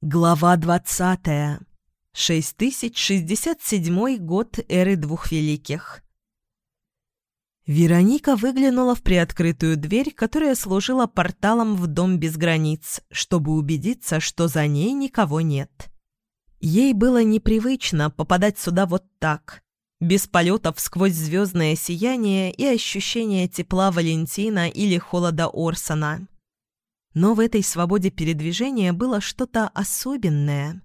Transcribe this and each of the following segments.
Глава 20. 6067 год эры двух великих. Вероника выглянула в приоткрытую дверь, которая служила порталом в дом без границ, чтобы убедиться, что за ней никого нет. Ей было непривычно попадать сюда вот так, без полетов сквозь звездное сияние и ощущение тепла Валентина или холода Орсона. Но в этой свободе передвижения было что-то особенное.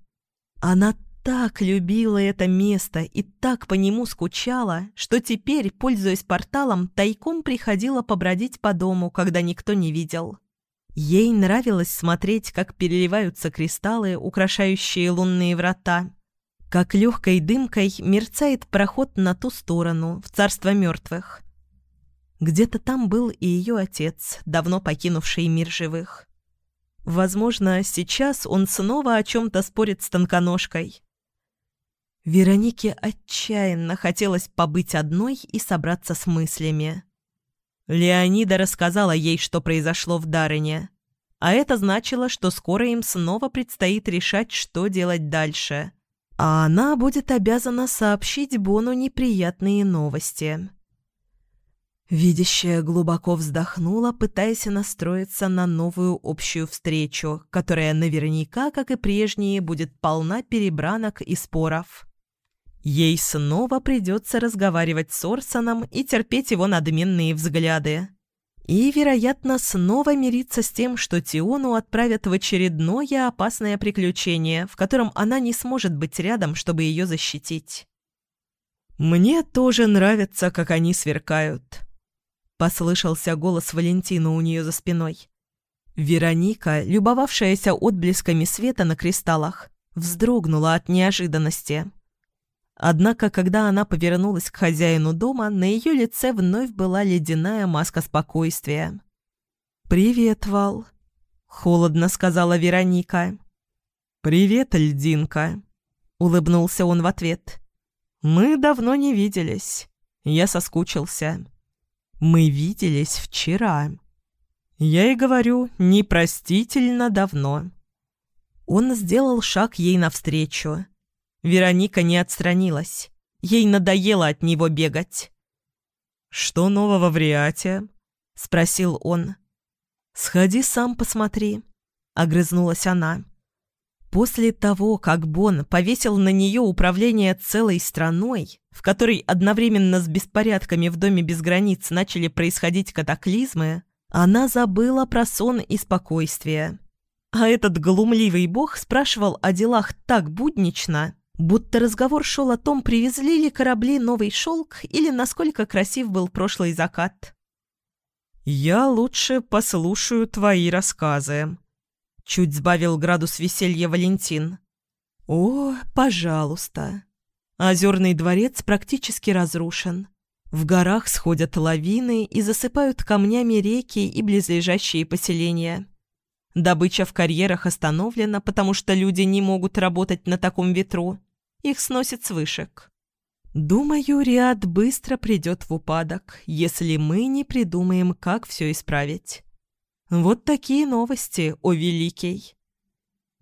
Она так любила это место и так по нему скучала, что теперь, пользуясь порталом, тайком приходила побродить по дому, когда никто не видел. Ей нравилось смотреть, как переливаются кристаллы, украшающие лунные врата, как легкой дымкой мерцает проход на ту сторону, в царство мертвых. Где-то там был и ее отец, давно покинувший мир живых. Возможно, сейчас он снова о чем-то спорит с тонконожкой. Веронике отчаянно хотелось побыть одной и собраться с мыслями. Леонида рассказала ей, что произошло в Дарыне. А это значило, что скоро им снова предстоит решать, что делать дальше. А она будет обязана сообщить Бону неприятные новости. Видящая глубоко вздохнула, пытаясь настроиться на новую общую встречу, которая наверняка, как и прежние, будет полна перебранок и споров. Ей снова придется разговаривать с Орсоном и терпеть его надменные взгляды. И, вероятно, снова мириться с тем, что Тиону отправят в очередное опасное приключение, в котором она не сможет быть рядом, чтобы ее защитить. «Мне тоже нравится, как они сверкают», Послышался голос Валентина у нее за спиной. Вероника, любовавшаяся отблесками света на кристаллах, вздрогнула от неожиданности. Однако, когда она повернулась к хозяину дома, на ее лице вновь была ледяная маска спокойствия. «Привет, Вал», — холодно сказала Вероника. «Привет, льдинка», — улыбнулся он в ответ. «Мы давно не виделись. Я соскучился». Мы виделись вчера. Я и говорю, непростительно давно. Он сделал шаг ей навстречу. Вероника не отстранилась. Ей надоело от него бегать. «Что нового в Риате?» — спросил он. «Сходи сам посмотри», — огрызнулась она. После того, как Бон повесил на нее управление целой страной, в которой одновременно с беспорядками в Доме без границ начали происходить катаклизмы, она забыла про сон и спокойствие. А этот глумливый бог спрашивал о делах так буднично, будто разговор шел о том, привезли ли корабли новый шелк или насколько красив был прошлый закат. «Я лучше послушаю твои рассказы», Чуть сбавил градус веселья Валентин. «О, пожалуйста!» Озерный дворец практически разрушен. В горах сходят лавины и засыпают камнями реки и близлежащие поселения. Добыча в карьерах остановлена, потому что люди не могут работать на таком ветру. Их сносит с вышек. Думаю, Риад быстро придет в упадок, если мы не придумаем, как все исправить. Вот такие новости, о великий!»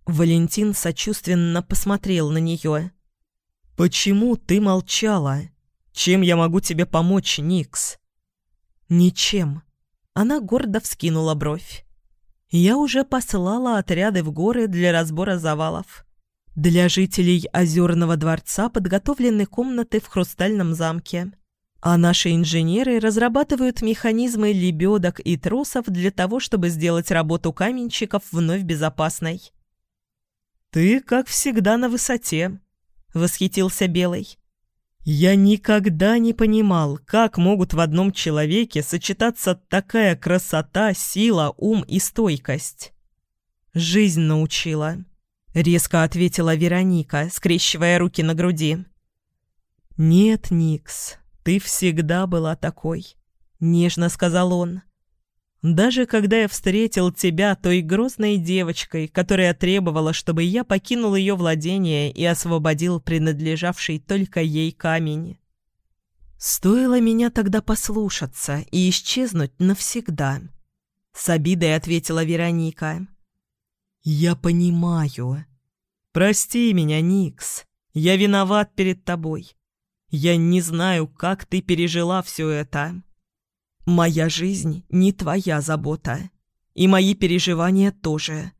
Валентин сочувственно посмотрел на нее. «Почему ты молчала? Чем я могу тебе помочь, Никс?» «Ничем». Она гордо вскинула бровь. «Я уже посылала отряды в горы для разбора завалов. Для жителей Озерного дворца подготовлены комнаты в Хрустальном замке. А наши инженеры разрабатывают механизмы лебедок и тросов для того, чтобы сделать работу каменщиков вновь безопасной. «Ты, как всегда, на высоте», — восхитился Белый. «Я никогда не понимал, как могут в одном человеке сочетаться такая красота, сила, ум и стойкость». «Жизнь научила», — резко ответила Вероника, скрещивая руки на груди. «Нет, Никс, «Ты всегда была такой», — нежно сказал он. «Даже когда я встретил тебя той грозной девочкой, которая требовала, чтобы я покинул ее владение и освободил принадлежавший только ей камень. Стоило меня тогда послушаться и исчезнуть навсегда», — с обидой ответила Вероника. «Я понимаю», Прости меня, Никс. Я виноват перед тобой. Я не знаю, как ты пережила все это. Моя жизнь не твоя забота. И мои переживания тоже.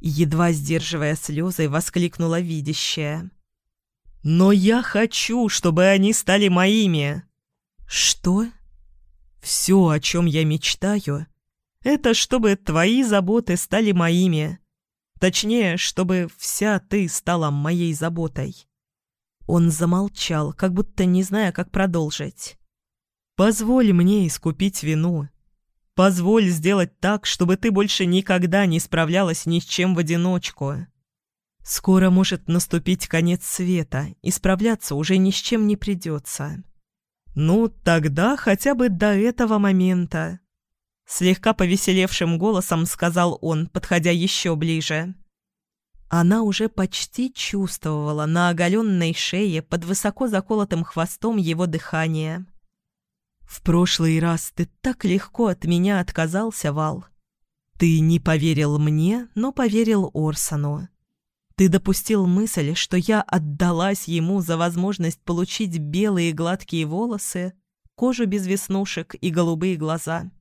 Едва сдерживая слезы, воскликнула видящая. «Но я хочу, чтобы они стали моими!» «Что?» «Все, о чем я мечтаю, это чтобы твои заботы стали моими. Точнее, чтобы вся ты стала моей заботой». Он замолчал, как будто не зная, как продолжить. «Позволь мне искупить вину. Позволь сделать так, чтобы ты больше никогда не справлялась ни с чем в одиночку. Скоро может наступить конец света, и справляться уже ни с чем не придется. Ну, тогда хотя бы до этого момента. Слегка повеселевшим голосом сказал он, подходя еще ближе. Она уже почти чувствовала на оголенной шее под высоко заколотым хвостом его дыхание. «В прошлый раз ты так легко от меня отказался, Вал. Ты не поверил мне, но поверил Орсону. Ты допустил мысль, что я отдалась ему за возможность получить белые гладкие волосы, кожу без веснушек и голубые глаза.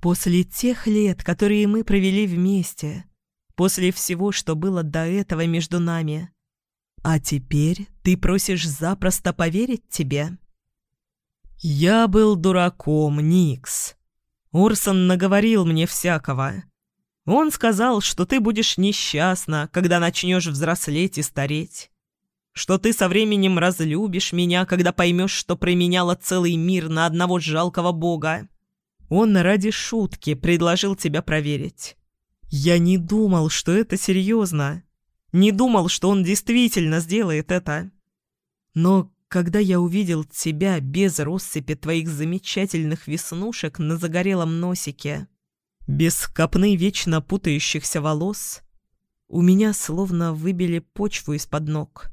После тех лет, которые мы провели вместе, после всего, что было до этого между нами. А теперь ты просишь запросто поверить тебе? Я был дураком, Никс. Урсон наговорил мне всякого. Он сказал, что ты будешь несчастна, когда начнешь взрослеть и стареть. Что ты со временем разлюбишь меня, когда поймешь, что променяла целый мир на одного жалкого бога. Он ради шутки предложил тебя проверить. Я не думал, что это серьезно. Не думал, что он действительно сделает это. Но когда я увидел тебя без россыпи твоих замечательных веснушек на загорелом носике, без копны вечно путающихся волос у меня словно выбили почву из-под ног.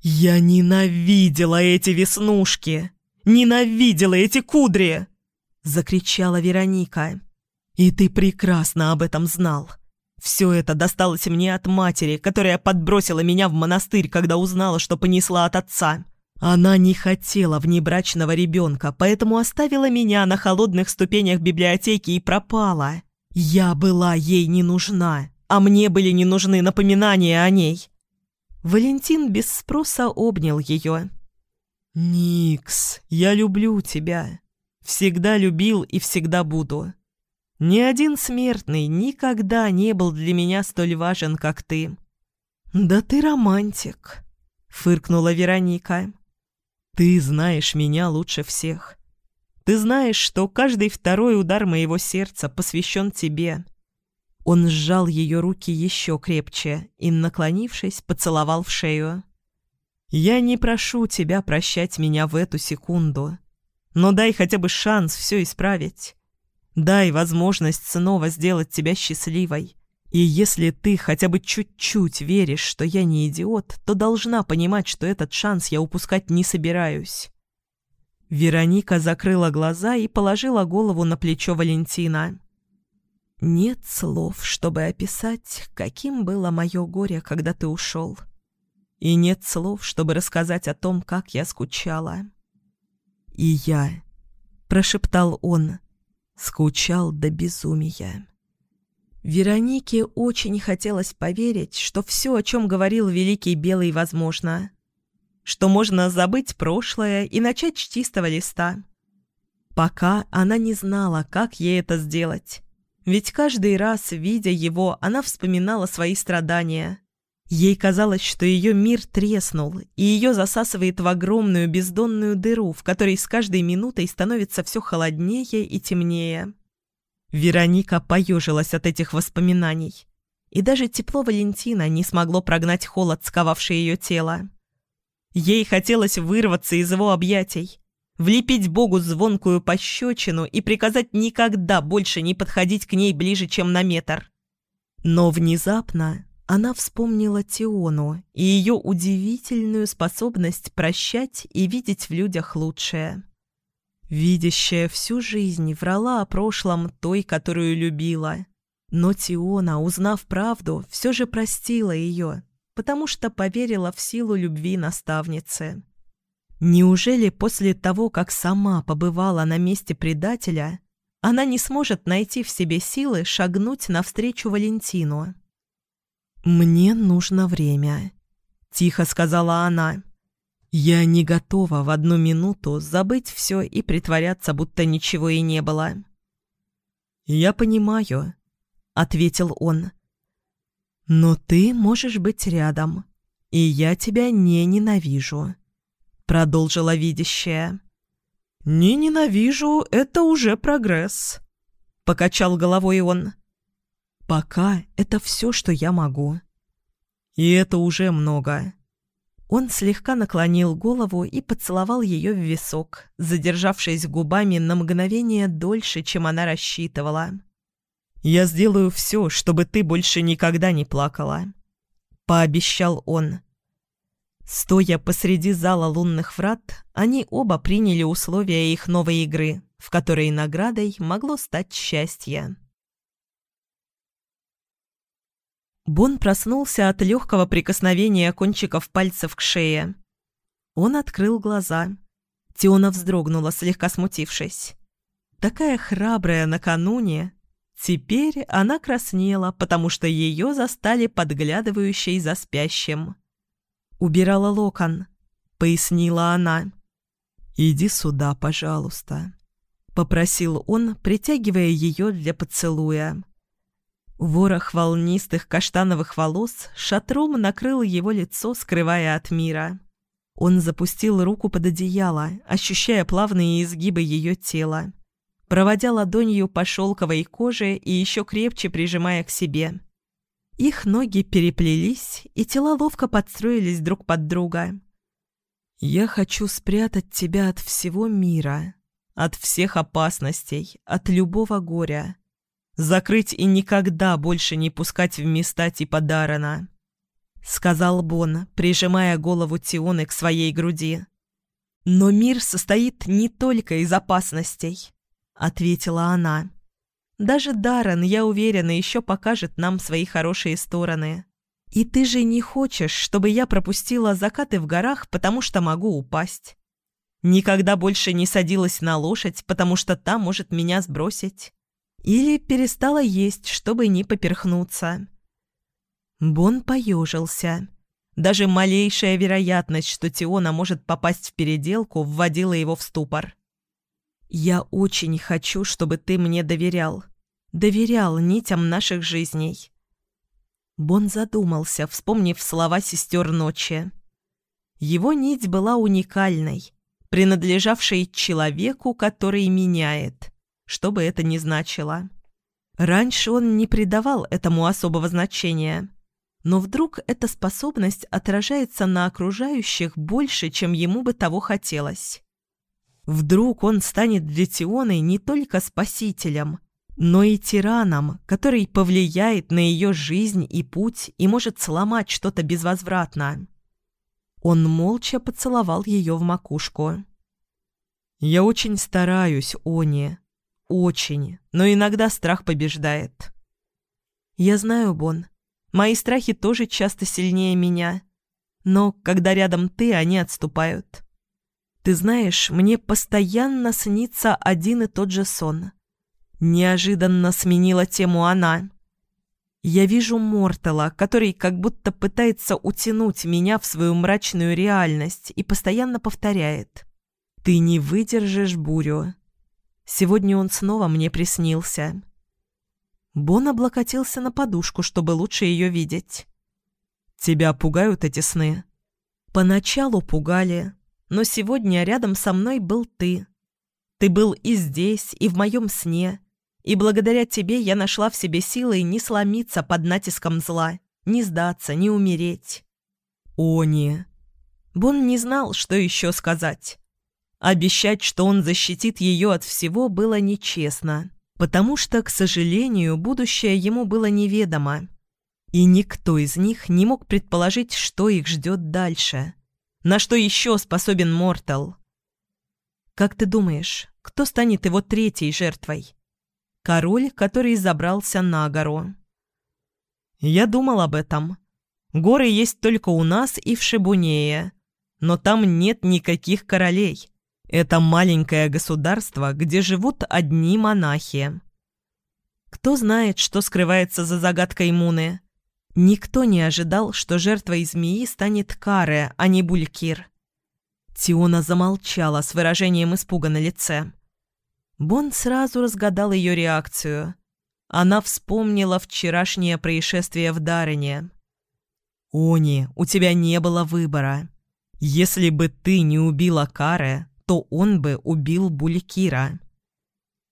«Я ненавидела эти веснушки! Ненавидела эти кудри!» — закричала Вероника. «И ты прекрасно об этом знал. Все это досталось мне от матери, которая подбросила меня в монастырь, когда узнала, что понесла от отца. Она не хотела внебрачного ребенка, поэтому оставила меня на холодных ступенях библиотеки и пропала. Я была ей не нужна, а мне были не нужны напоминания о ней. Валентин без спроса обнял ее. «Никс, я люблю тебя. Всегда любил и всегда буду. Ни один смертный никогда не был для меня столь важен, как ты». «Да ты романтик», — фыркнула Вероника. Ты знаешь меня лучше всех. Ты знаешь, что каждый второй удар моего сердца посвящен тебе». Он сжал ее руки еще крепче и, наклонившись, поцеловал в шею. «Я не прошу тебя прощать меня в эту секунду, но дай хотя бы шанс все исправить. Дай возможность снова сделать тебя счастливой. И если ты хотя бы чуть-чуть веришь, что я не идиот, то должна понимать, что этот шанс я упускать не собираюсь». Вероника закрыла глаза и положила голову на плечо Валентина. «Нет слов, чтобы описать, каким было мое горе, когда ты ушел. И нет слов, чтобы рассказать о том, как я скучала». «И я», — прошептал он, — скучал до безумия. Веронике очень хотелось поверить, что все, о чем говорил Великий Белый, возможно. Что можно забыть прошлое и начать с чистого листа. Пока она не знала, как ей это сделать. Ведь каждый раз, видя его, она вспоминала свои страдания. Ей казалось, что ее мир треснул, и ее засасывает в огромную бездонную дыру, в которой с каждой минутой становится все холоднее и темнее. Вероника поежилась от этих воспоминаний. И даже тепло Валентина не смогло прогнать холод, сковавший ее тело. Ей хотелось вырваться из его объятий, влепить Богу звонкую пощечину и приказать никогда больше не подходить к ней ближе, чем на метр. Но внезапно она вспомнила Тиону и ее удивительную способность прощать и видеть в людях лучшее. Видящая всю жизнь врала о прошлом той, которую любила. Но Тиона, узнав правду, все же простила ее. потому что поверила в силу любви наставницы. Неужели после того, как сама побывала на месте предателя, она не сможет найти в себе силы шагнуть навстречу Валентину? «Мне нужно время», — тихо сказала она. «Я не готова в одну минуту забыть все и притворяться, будто ничего и не было». «Я понимаю», — ответил он. «Но ты можешь быть рядом, и я тебя не ненавижу», — продолжила видящая. «Не ненавижу, это уже прогресс», — покачал головой он. «Пока это все, что я могу». «И это уже много». Он слегка наклонил голову и поцеловал ее в висок, задержавшись губами на мгновение дольше, чем она рассчитывала. «Я сделаю все, чтобы ты больше никогда не плакала», — пообещал он. Стоя посреди зала лунных врат, они оба приняли условия их новой игры, в которой наградой могло стать счастье. Бон проснулся от легкого прикосновения кончиков пальцев к шее. Он открыл глаза. Теона вздрогнула, слегка смутившись. Такая храбрая накануне. Теперь она краснела, потому что ее застали подглядывающей за спящим. «Убирала локон», — пояснила она. «Иди сюда, пожалуйста», — попросил он, притягивая ее для поцелуя. Ворох волнистых каштановых волос шатром накрыл его лицо, скрывая от мира. Он запустил руку под одеяло, ощущая плавные изгибы ее тела, проводя ладонью по шелковой коже и еще крепче прижимая к себе. Их ноги переплелись, и тела ловко подстроились друг под друга. «Я хочу спрятать тебя от всего мира, от всех опасностей, от любого горя», закрыть и никогда больше не пускать в места типа Дарана», — сказал Бон, прижимая голову Тионы к своей груди. «Но мир состоит не только из опасностей», — ответила она. «Даже Даран, я уверена, еще покажет нам свои хорошие стороны. И ты же не хочешь, чтобы я пропустила закаты в горах, потому что могу упасть. Никогда больше не садилась на лошадь, потому что та может меня сбросить. Или перестала есть, чтобы не поперхнуться. Бон поежился. Даже малейшая вероятность, что Тиона может попасть в переделку, вводила его в ступор. «Я очень хочу, чтобы ты мне доверял. Доверял нитям наших жизней». Бон задумался, вспомнив слова сестер ночи. Его нить была уникальной, принадлежавшей человеку, который меняет что бы это ни значило. Раньше он не придавал этому особого значения, но вдруг эта способность отражается на окружающих больше, чем ему бы того хотелось. Вдруг он станет для Тионы не только спасителем, но и тираном, который повлияет на ее жизнь и путь и может сломать что-то безвозвратно. Он молча поцеловал ее в макушку. «Я очень стараюсь, Они», очень, но иногда страх побеждает. Я знаю, Бон, мои страхи тоже часто сильнее меня. Но когда рядом ты, они отступают. Ты знаешь, мне постоянно снится один и тот же сон. Неожиданно сменила тему она. Я вижу Мортала, который как будто пытается утянуть меня в свою мрачную реальность и постоянно повторяет. «Ты не выдержишь бурю. Сегодня он снова мне приснился. Бон облокотился на подушку, чтобы лучше ее видеть. «Тебя пугают эти сны?» «Поначалу пугали, но сегодня рядом со мной был ты. Ты был и здесь, и в моем сне, и благодаря тебе я нашла в себе силы не сломиться под натиском зла, не сдаться, не умереть». «Они...» Бон не знал, что еще сказать. Обещать, что он защитит ее от всего, было нечестно, потому что, к сожалению, будущее ему было неведомо. И никто из них не мог предположить, что их ждет дальше. На что еще способен Мортал? Как ты думаешь, кто станет его третьей жертвой? Король, который забрался на гору. Я думал об этом. Горы есть только у нас и в Шибунее, но там нет никаких королей. Это маленькое государство, где живут одни монахи. Кто знает, что скрывается за загадкой Муны? Никто не ожидал, что жертвой змеи станет Каре, а не Булькир. Тиона замолчала с выражением испуга на лице. Бон сразу разгадал ее реакцию. Она вспомнила вчерашнее происшествие в Дарине. «Они, у тебя не было выбора. Если бы ты не убила Каре, то он бы убил Булькира».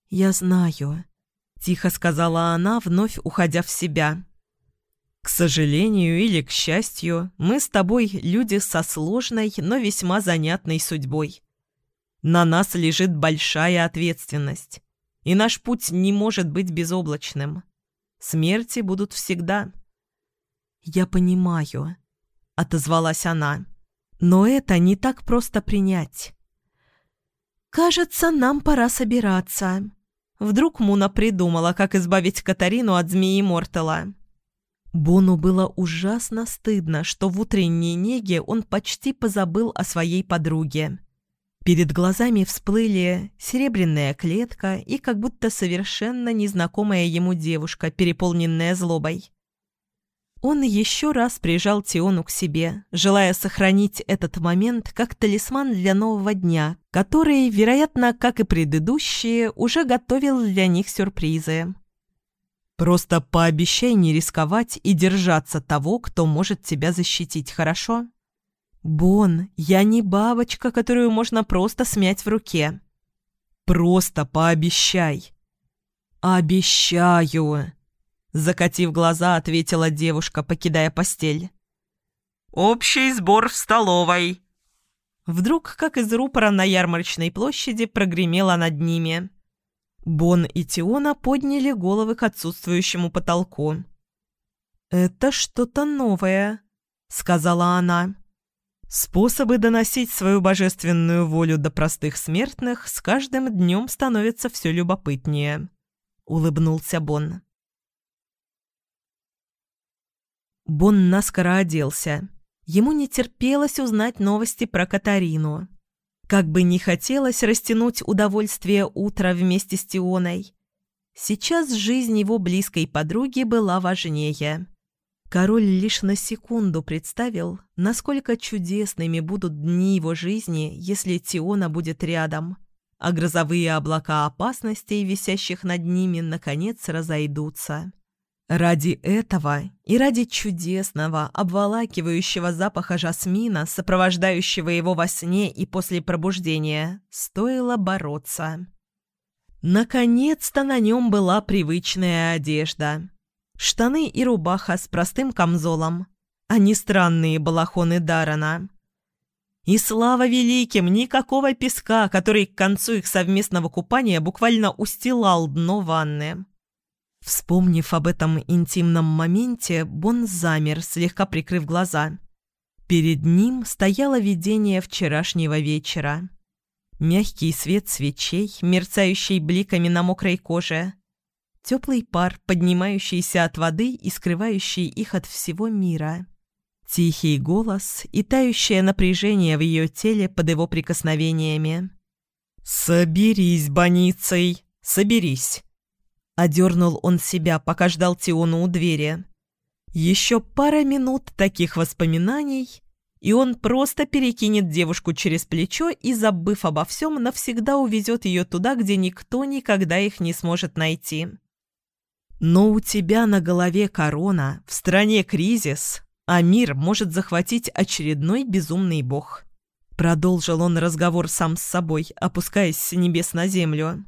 «Я знаю», — тихо сказала она, вновь уходя в себя. К сожалению или к счастью, мы с тобой люди со сложной, но весьма занятной судьбой. На нас лежит большая ответственность, и наш путь не может быть безоблачным. Смерти будут всегда. «Я понимаю», — отозвалась она, — «но это не так просто принять». «Кажется, нам пора собираться». Вдруг Муна придумала, как избавить Катарину от змеи Мортела. Бону было ужасно стыдно, что в утренней неге он почти позабыл о своей подруге. Перед глазами всплыли серебряная клетка и как будто совершенно незнакомая ему девушка, переполненная злобой. Он еще раз прижал Тиону к себе, желая сохранить этот момент как талисман для нового дня, который, вероятно, как и предыдущие, уже готовил для них сюрпризы. Просто пообещай не рисковать и держаться того, кто может тебя защитить, хорошо? Бон, я не бабочка, которую можно просто смять в руке. Просто пообещай. Обещаю. Закатив глаза, ответила девушка, покидая постель. «Общий сбор в столовой!» Вдруг, как из рупора на ярмарочной площади, прогремело над ними. Бон и Тиона подняли головы к отсутствующему потолку. «Это что-то новое», — сказала она. «Способы доносить свою божественную волю до простых смертных с каждым днем становятся все любопытнее», — улыбнулся Бон. Бон наскоро оделся. Ему не терпелось узнать новости про Катарину. Как бы не хотелось растянуть удовольствие утра вместе с Тионой. Сейчас жизнь его близкой подруги была важнее. Король лишь на секунду представил, насколько чудесными будут дни его жизни, если Тиона будет рядом, а грозовые облака опасностей, висящих над ними, наконец разойдутся. Ради этого и ради чудесного, обволакивающего запаха жасмина, сопровождающего его во сне и после пробуждения, стоило бороться. Наконец-то на нем была привычная одежда. Штаны и рубаха с простым камзолом, а не странные балахоны Дарана. И слава великим, никакого песка, который к концу их совместного купания буквально устилал дно ванны. Вспомнив об этом интимном моменте, Бон замер, слегка прикрыв глаза. Перед ним стояло видение вчерашнего вечера. Мягкий свет свечей, мерцающий бликами на мокрой коже. Теплый пар, поднимающийся от воды и скрывающий их от всего мира. Тихий голос и тающее напряжение в ее теле под его прикосновениями. «Соберись, Боницей, соберись!» Одернул он себя, пока ждал Тиону у двери. Еще пара минут таких воспоминаний, и он просто перекинет девушку через плечо и, забыв обо всем, навсегда увезет ее туда, где никто никогда их не сможет найти. Но у тебя на голове корона, в стране кризис, а мир может захватить очередной безумный бог. Продолжил он разговор сам с собой, опускаясь с небес на землю.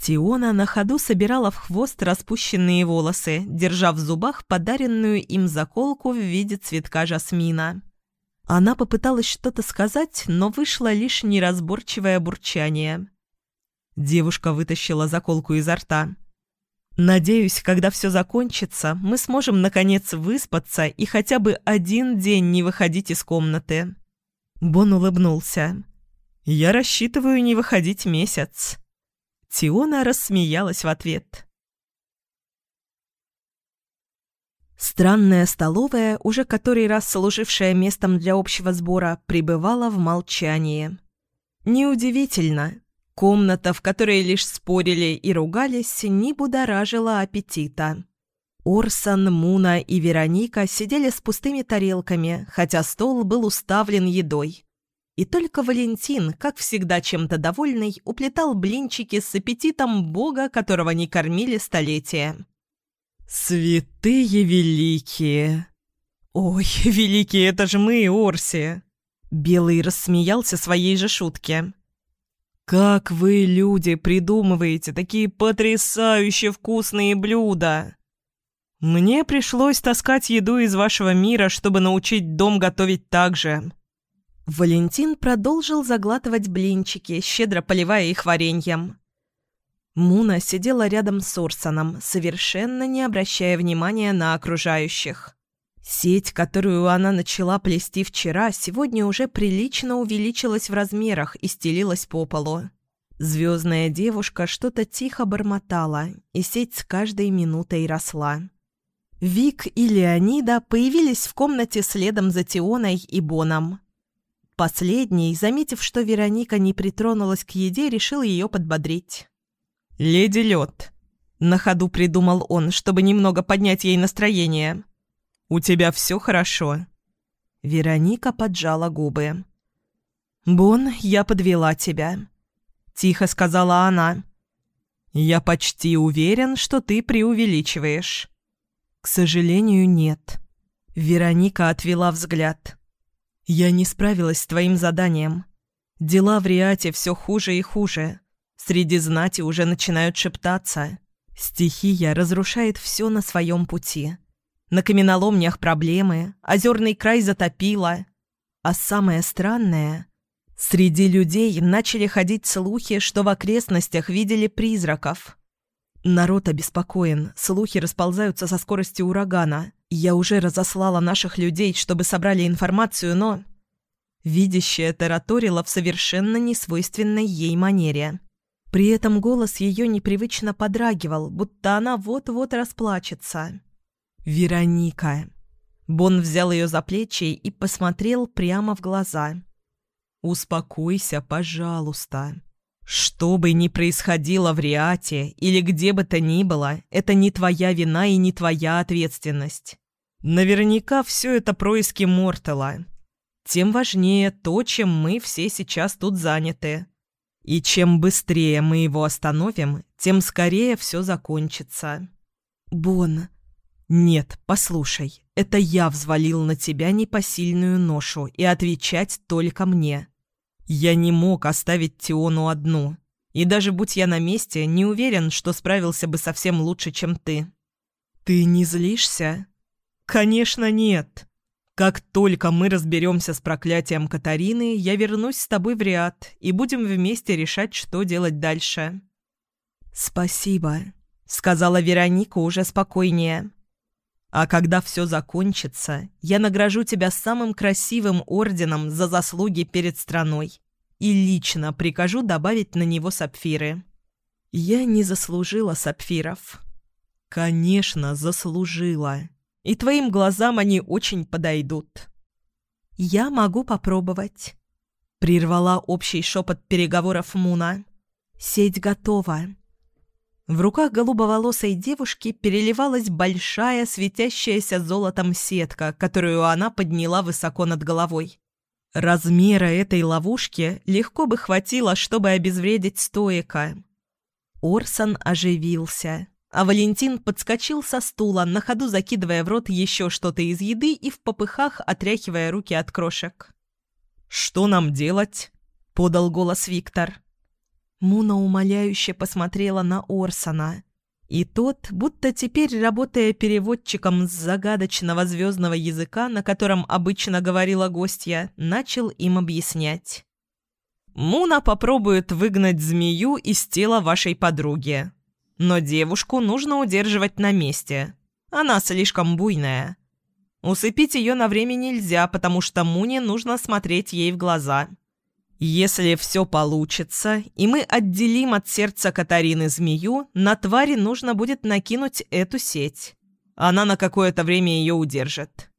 Тиона на ходу собирала в хвост распущенные волосы, держа в зубах подаренную им заколку в виде цветка жасмина. Она попыталась что-то сказать, но вышло лишь неразборчивое бурчание. Девушка вытащила заколку изо рта. «Надеюсь, когда все закончится, мы сможем, наконец, выспаться и хотя бы один день не выходить из комнаты». Бон улыбнулся. «Я рассчитываю не выходить месяц». Тиона рассмеялась в ответ. Странная столовая, уже который раз служившая местом для общего сбора, пребывала в молчании. Неудивительно. Комната, в которой лишь спорили и ругались, не будоражила аппетита. Орсон, Муна и Вероника сидели с пустыми тарелками, хотя стол был уставлен едой. И только Валентин, как всегда чем-то довольный, уплетал блинчики с аппетитом бога, которого не кормили столетия. «Святые великие!» «Ой, великие, это же мы, Орси!» Белый рассмеялся своей же шутке. «Как вы, люди, придумываете такие потрясающе вкусные блюда!» «Мне пришлось таскать еду из вашего мира, чтобы научить дом готовить так же». Валентин продолжил заглатывать блинчики, щедро поливая их вареньем. Муна сидела рядом с Орсоном, совершенно не обращая внимания на окружающих. Сеть, которую она начала плести вчера, сегодня уже прилично увеличилась в размерах и стелилась по полу. Звездная девушка что-то тихо бормотала, и сеть с каждой минутой росла. Вик и Леонида появились в комнате следом за Тионой и Боном. Последний, заметив, что Вероника не притронулась к еде, решил ее подбодрить. «Леди Лед», — на ходу придумал он, чтобы немного поднять ей настроение. «У тебя все хорошо?» Вероника поджала губы. «Бон, я подвела тебя», — тихо сказала она. «Я почти уверен, что ты преувеличиваешь». «К сожалению, нет». Вероника отвела взгляд. «Я не справилась с твоим заданием. Дела в Риате все хуже и хуже. Среди знати уже начинают шептаться. Стихия разрушает все на своем пути. На каменоломнях проблемы, озерный край затопило. А самое странное... Среди людей начали ходить слухи, что в окрестностях видели призраков. Народ обеспокоен, слухи расползаются со скоростью урагана. Я уже разослала наших людей, чтобы собрали информацию, но... Видящая тараторила в совершенно несвойственной ей манере. При этом голос ее непривычно подрагивал, будто она вот-вот расплачется. «Вероника!» Бон взял ее за плечи и посмотрел прямо в глаза. «Успокойся, пожалуйста. Что бы ни происходило в Риате или где бы то ни было, это не твоя вина и не твоя ответственность. Наверняка все это происки Мортела. Тем важнее то, чем мы все сейчас тут заняты. И чем быстрее мы его остановим, тем скорее все закончится. Бон. Нет, послушай, это я взвалил на тебя непосильную ношу и отвечать только мне. Я не мог оставить Тиону одну. И даже будь я на месте, не уверен, что справился бы совсем лучше, чем ты. Ты не злишься? Конечно, нет. Как только мы разберемся с проклятием Катарины, я вернусь с тобой в Риад и будем вместе решать, что делать дальше». «Спасибо», — сказала Вероника уже спокойнее. «А когда все закончится, я награжу тебя самым красивым орденом за заслуги перед страной и лично прикажу добавить на него сапфиры». «Я не заслужила сапфиров». «Конечно, заслужила», и твоим глазам они очень подойдут». «Я могу попробовать», — прервала общий шепот переговоров Муна. «Сеть готова». В руках голубоволосой девушки переливалась большая, светящаяся золотом сетка, которую она подняла высоко над головой. Размера этой ловушки легко бы хватило, чтобы обезвредить стоика. Орсон оживился. А Валентин подскочил со стула, на ходу закидывая в рот еще что-то из еды и в попыхах отряхивая руки от крошек. «Что нам делать?» — подал голос Виктор. Муна умоляюще посмотрела на Орсона. И тот, будто теперь работая переводчиком с загадочного звездного языка, на котором обычно говорила гостья, начал им объяснять. «Муна попробует выгнать змею из тела вашей подруги. Но девушку нужно удерживать на месте. Она слишком буйная. Усыпить ее на время нельзя, потому что Муне нужно смотреть ей в глаза. Если все получится, и мы отделим от сердца Катарины змею, на твари нужно будет накинуть эту сеть. Она на какое-то время ее удержит.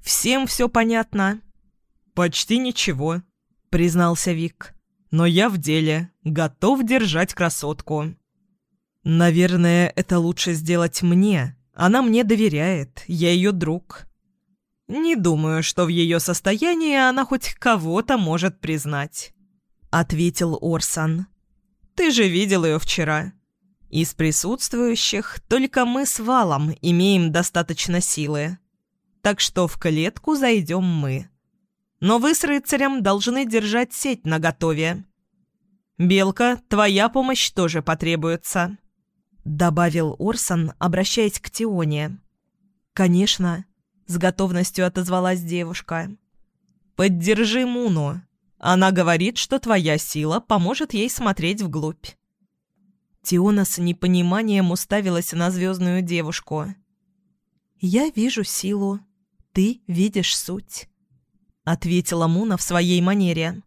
Всем все понятно?» «Почти ничего», — признался Вик. «Но я в деле, готов держать красотку». «Наверное, это лучше сделать мне. Она мне доверяет, я ее друг». «Не думаю, что в ее состоянии она хоть кого-то может признать», — ответил Орсон. «Ты же видел ее вчера. Из присутствующих только мы с Валом имеем достаточно силы. Так что в клетку зайдем мы. Но вы с рыцарем должны держать сеть наготове. Белка, твоя помощь тоже потребуется», — добавил Орсон, обращаясь к Тионе. «Конечно», — с готовностью отозвалась девушка. «Поддержи Муну. Она говорит, что твоя сила поможет ей смотреть вглубь. Тиона с непониманием уставилась на звездную девушку. «Я вижу силу. Ты видишь суть», — ответила Муна в своей манере.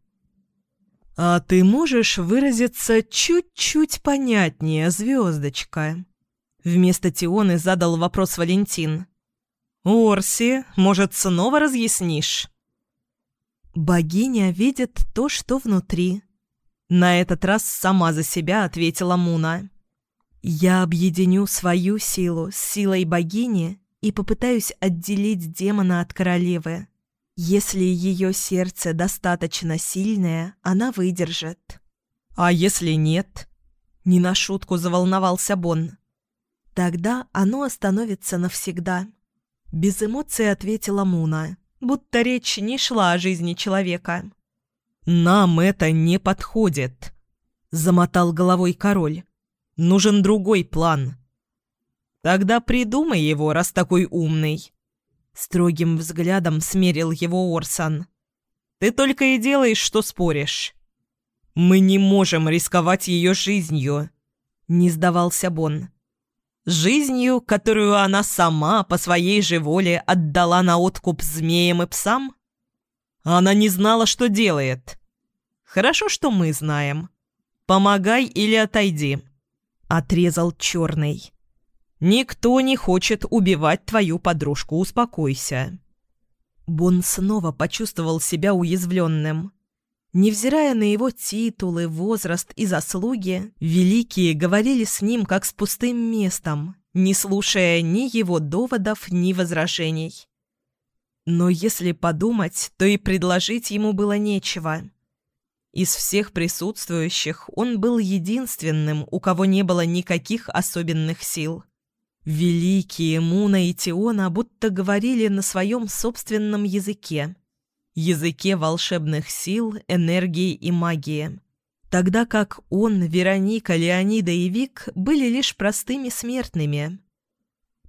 «А ты можешь выразиться чуть-чуть понятнее, звездочка?» Вместо Тионы задал вопрос Валентин. «Орси, может, снова разъяснишь?» «Богиня видит то, что внутри», на этот раз сама за себя ответила Муна. «Я объединю свою силу с силой богини и попытаюсь отделить демона от королевы. Если ее сердце достаточно сильное, она выдержит. А если нет?» Не на шутку заволновался Бон. «Тогда оно остановится навсегда». Без эмоций ответила Муна, будто речь не шла о жизни человека. «Нам это не подходит», — замотал головой король. «Нужен другой план». «Тогда придумай его, раз такой умный». Строгим взглядом смерил его Орсон. «Ты только и делаешь, что споришь». «Мы не можем рисковать ее жизнью», — не сдавался Бон. «Жизнью, которую она сама по своей же воле отдала на откуп змеям и псам?» Она не знала, что делает. Хорошо, что мы знаем. Помогай или отойди. Отрезал черный. Никто не хочет убивать твою подружку, успокойся. Бон снова почувствовал себя уязвленным. Невзирая на его титулы, возраст и заслуги, великие говорили с ним как с пустым местом, не слушая ни его доводов, ни возражений. Но если подумать, то и предложить ему было нечего. Из всех присутствующих он был единственным, у кого не было никаких особенных сил. Великие Муна и Теона будто говорили на своем собственном языке. Языке волшебных сил, энергии и магии. Тогда как он, Вероника, Леонида и Вик были лишь простыми смертными.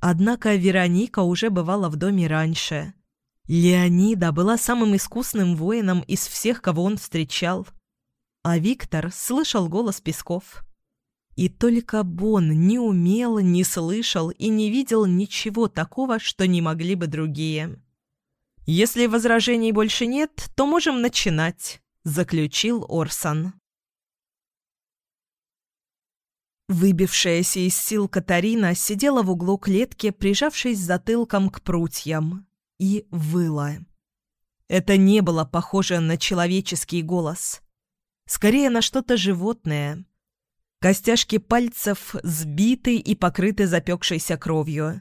Однако Вероника уже бывала в доме раньше – Леонида была самым искусным воином из всех, кого он встречал. А Виктор слышал голос Песков. И только Бон не умел, не слышал и не видел ничего такого, что не могли бы другие. «Если возражений больше нет, то можем начинать», — заключил Орсон. Выбившаяся из сил Катарина сидела в углу клетки, прижавшись затылком к прутьям, и выла. Это не было похоже на человеческий голос. Скорее на что-то животное. Костяшки пальцев сбиты и покрыты запекшейся кровью.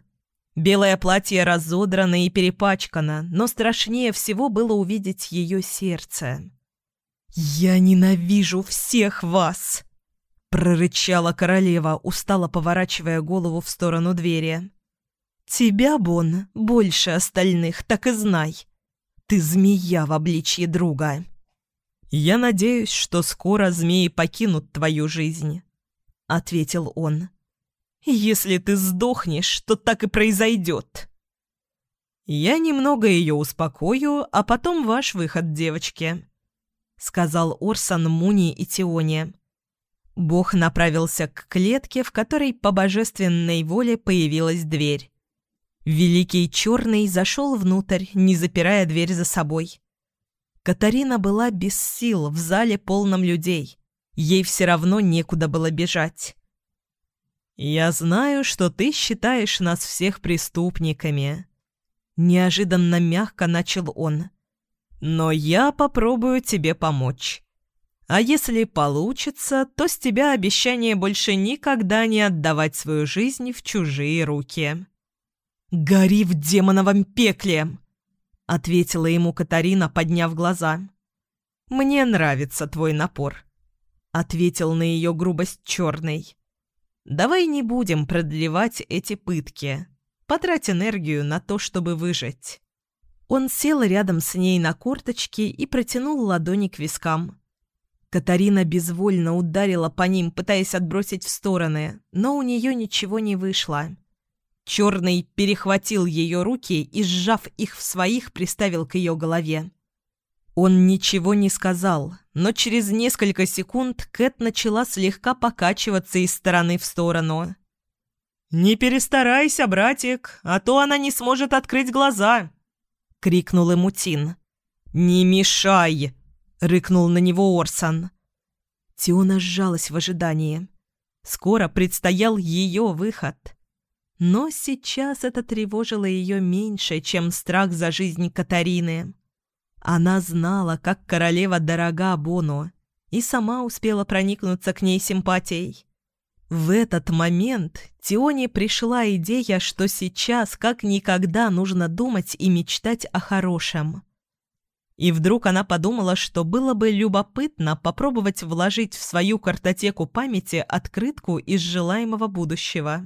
Белое платье разодрано и перепачкано, но страшнее всего было увидеть ее сердце. «Я ненавижу всех вас!» — прорычала королева, устало поворачивая голову в сторону двери. «Тебя, Бон, больше остальных, так и знай. Ты змея в обличье друга». «Я надеюсь, что скоро змеи покинут твою жизнь», — ответил он. «Если ты сдохнешь, то так и произойдет». «Я немного ее успокою, а потом ваш выход, девочки», — сказал Орсон Муни и Тионе. Бог направился к клетке, в которой по божественной воле появилась дверь. Великий Черный зашел внутрь, не запирая дверь за собой. Катарина была без сил в зале полном людей. Ей все равно некуда было бежать. «Я знаю, что ты считаешь нас всех преступниками», — неожиданно мягко начал он. «Но я попробую тебе помочь. А если получится, то с тебя обещание больше никогда не отдавать свою жизнь в чужие руки». «Гори в демоновом пекле!» — ответила ему Катарина, подняв глаза. «Мне нравится твой напор», — ответил на ее грубость черный. «Давай не будем продлевать эти пытки. Потрать энергию на то, чтобы выжить». Он сел рядом с ней на корточки и протянул ладони к вискам. Катарина безвольно ударила по ним, пытаясь отбросить в стороны, но у нее ничего не вышло. Черный перехватил ее руки и, сжав их в своих, приставил к ее голове. Он ничего не сказал, но через несколько секунд Кэт начала слегка покачиваться из стороны в сторону. «Не перестарайся, братик, а то она не сможет открыть глаза!» — крикнул ему Тин. «Не мешай!» — рыкнул на него Орсон. Тиона сжалась в ожидании. Скоро предстоял ее выход. Но сейчас это тревожило ее меньше, чем страх за жизнь Катарины. Она знала, как королева дорога Бону, и сама успела проникнуться к ней симпатией. В этот момент Тионе пришла идея, что сейчас как никогда нужно думать и мечтать о хорошем. И вдруг она подумала, что было бы любопытно попробовать вложить в свою картотеку памяти открытку из желаемого будущего.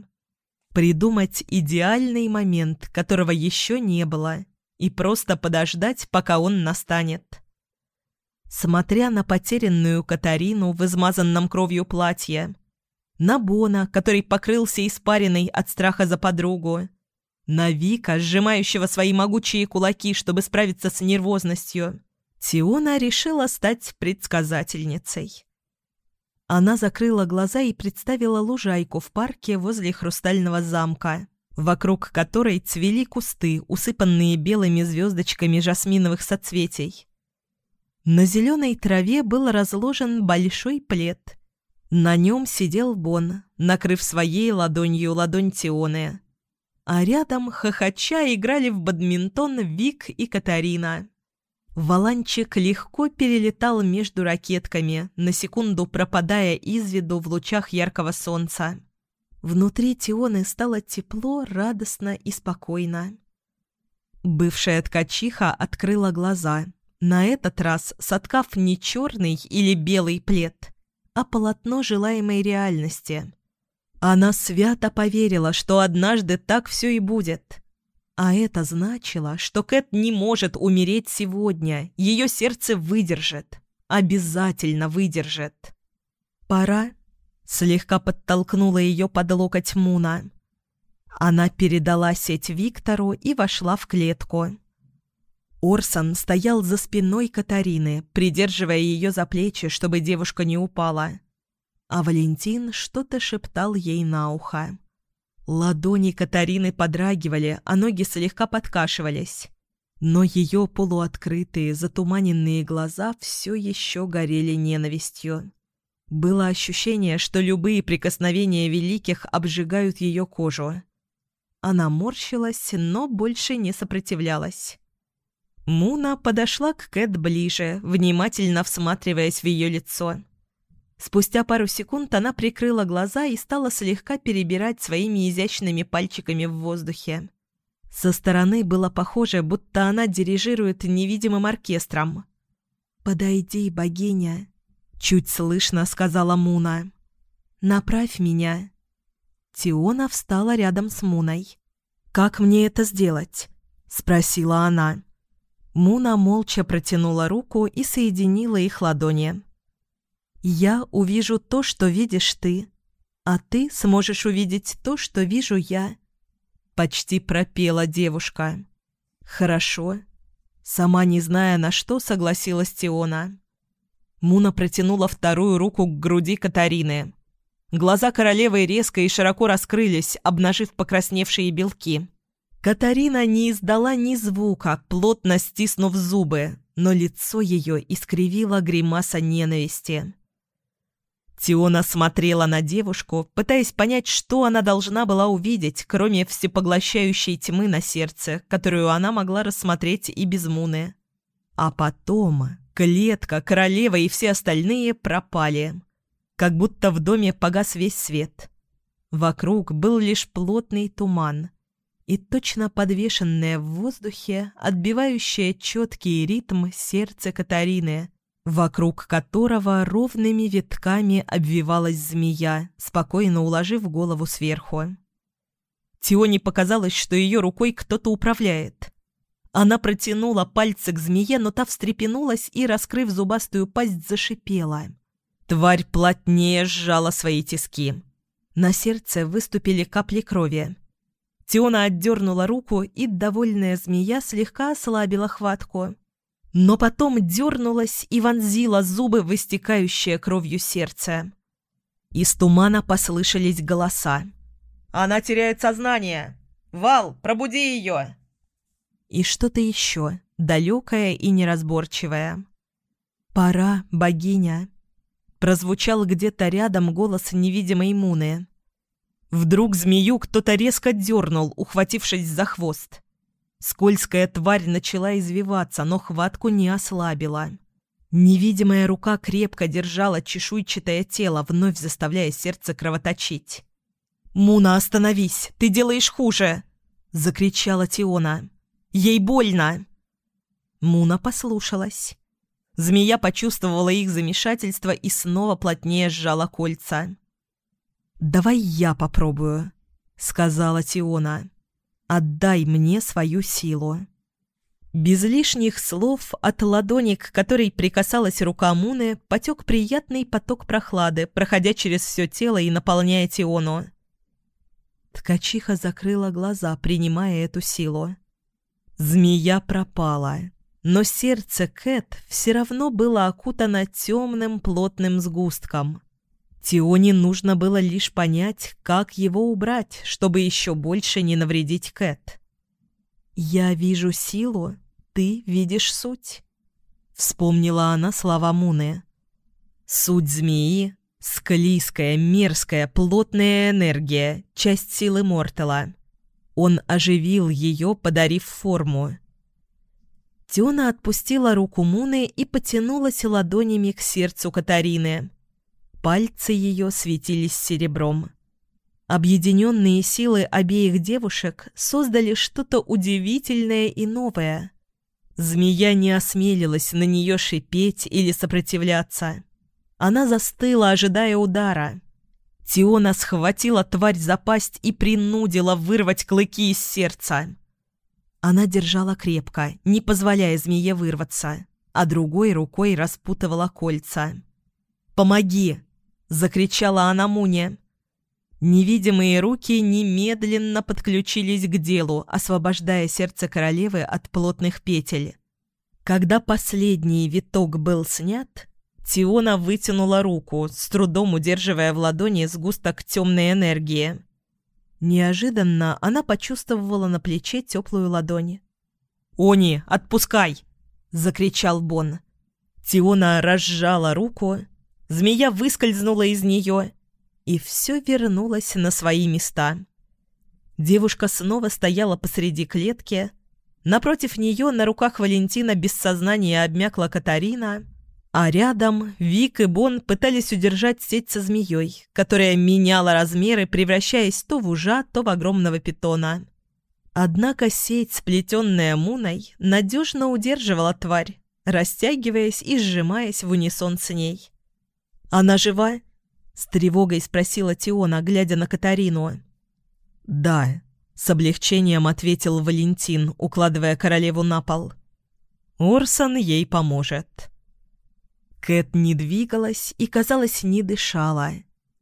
Придумать идеальный момент, которого еще не было, и просто подождать, пока он настанет. Смотря на потерянную Катарину в измазанном кровью платье, на Бона, который покрылся испариной от страха за подругу, на Вика, сжимающего свои могучие кулаки, чтобы справиться с нервозностью, Тиона решила стать предсказательницей. Она закрыла глаза и представила лужайку в парке возле Хрустального замка, вокруг которой цвели кусты, усыпанные белыми звездочками жасминовых соцветий. На зеленой траве был разложен большой плед. На нем сидел Бон, накрыв своей ладонью ладонь Тионы. А рядом, хохоча, играли в бадминтон Вик и Катарина. Валанчик легко перелетал между ракетками, на секунду пропадая из виду в лучах яркого солнца. Внутри Тионы стало тепло, радостно и спокойно. Бывшая ткачиха открыла глаза, на этот раз соткав не черный или белый плед, а полотно желаемой реальности. Она свято поверила, что однажды так все и будет. А это значило, что Кэт не может умереть сегодня. Ее сердце выдержит. Обязательно выдержит. «Пора?» — слегка подтолкнула ее под локоть Муна. Она передала сеть Виктору и вошла в клетку. Орсон стоял за спиной Катарины, придерживая ее за плечи, чтобы девушка не упала. А Валентин что-то шептал ей на ухо. Ладони Катарины подрагивали, а ноги слегка подкашивались. Но ее полуоткрытые, затуманенные глаза все еще горели ненавистью. Было ощущение, что любые прикосновения великих обжигают ее кожу. Она морщилась, но больше не сопротивлялась. Муна подошла к Кэт ближе, внимательно всматриваясь в ее лицо. Спустя пару секунд она прикрыла глаза и стала слегка перебирать своими изящными пальчиками в воздухе. Со стороны было похоже, будто она дирижирует невидимым оркестром. «Подойди, богиня», — чуть слышно сказала Муна. «Направь меня». Тиона встала рядом с Муной. «Как мне это сделать?» — спросила она. Муна молча протянула руку и соединила их ладони. Я увижу то, что видишь ты, а ты сможешь увидеть то, что вижу я. Почти пропела девушка. Хорошо. Сама не зная, на что согласилась Тиона. Муна протянула вторую руку к груди Катарины. Глаза королевы резко и широко раскрылись, обнажив покрасневшие белки. Катарина не издала ни звука, плотно стиснув зубы, но лицо ее искривило гримаса ненависти. Тиона смотрела на девушку, пытаясь понять, что она должна была увидеть, кроме всепоглощающей тьмы на сердце, которую она могла рассмотреть и без Муны. А потом клетка, королева и все остальные пропали. Как будто в доме погас весь свет. Вокруг был лишь плотный туман и точно подвешенное в воздухе, отбивающее четкий ритм сердце Катарины, вокруг которого ровными витками обвивалась змея, спокойно уложив голову сверху. Тионе показалось, что ее рукой кто-то управляет. Она протянула пальцы к змее, но та встрепенулась и, раскрыв зубастую пасть, зашипела. Тварь плотнее сжала свои тиски. На сердце выступили капли крови. Тиона отдернула руку, и довольная змея слегка ослабила хватку но потом дернулась и вонзила зубы в истекающее кровью сердце. Из тумана послышались голоса. «Она теряет сознание! Вал, пробуди ее!» И что-то еще, далекое и неразборчивое. «Пора, богиня!» Прозвучал где-то рядом голос невидимой Муны. Вдруг змею кто-то резко дернул, ухватившись за хвост. Скользкая тварь начала извиваться, но хватку не ослабила. Невидимая рука крепко держала чешуйчатое тело, вновь заставляя сердце кровоточить. «Муна, остановись! Ты делаешь хуже!» — закричала Тиона. «Ей больно!» Муна послушалась. Змея почувствовала их замешательство и снова плотнее сжала кольца. «Давай я попробую», — сказала Тиона. Отдай мне свою силу». Без лишних слов от ладони, к которой прикасалась рука Муны, потек приятный поток прохлады, проходя через все тело и наполняя Тиону. Ткачиха закрыла глаза, принимая эту силу. Змея пропала, но сердце Кэт все равно было окутано темным плотным сгустком. Тионе нужно было лишь понять, как его убрать, чтобы еще больше не навредить Кэт. «Я вижу силу, ты видишь суть», — вспомнила она слова Муны. «Суть змеи — склизкая, мерзкая, плотная энергия, часть силы Мортала. Он оживил ее, подарив форму». Тиона отпустила руку Муны и потянулась ладонями к сердцу Катарины. Пальцы ее светились серебром. Объединенные силы обеих девушек создали что-то удивительное и новое. Змея не осмелилась на нее шипеть или сопротивляться. Она застыла, ожидая удара. Тиона схватила тварь за пасть и принудила вырвать клыки из сердца. Она держала крепко, не позволяя змее вырваться, а другой рукой распутывала кольца. «Помоги!» закричала она Муне. Невидимые руки немедленно подключились к делу, освобождая сердце королевы от плотных петель. Когда последний виток был снят, Тиона вытянула руку, с трудом удерживая в ладони сгусток темной энергии. Неожиданно она почувствовала на плече теплую ладонь. «Они, отпускай!» — закричал Бон. Тиона разжала руку Змея выскользнула из нее, и все вернулось на свои места. Девушка снова стояла посреди клетки. Напротив нее на руках Валентина без сознания обмякла Катарина, а рядом Вик и Бон пытались удержать сеть со змеей, которая меняла размеры, превращаясь то в ужа, то в огромного питона. Однако сеть, сплетенная Муной, надежно удерживала тварь, растягиваясь и сжимаясь в унисон с ней. «Она жива?» — с тревогой спросила Тиона, глядя на Катарину. «Да», — с облегчением ответил Валентин, укладывая королеву на пол. «Орсон ей поможет». Кэт не двигалась и, казалось, не дышала.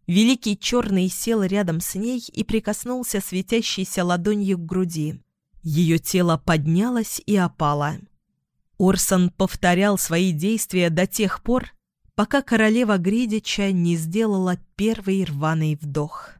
Великий черный сел рядом с ней и прикоснулся светящейся ладонью к груди. Ее тело поднялось и опало. Орсон повторял свои действия до тех пор, пока королева Гридича не сделала первый рваный вдох.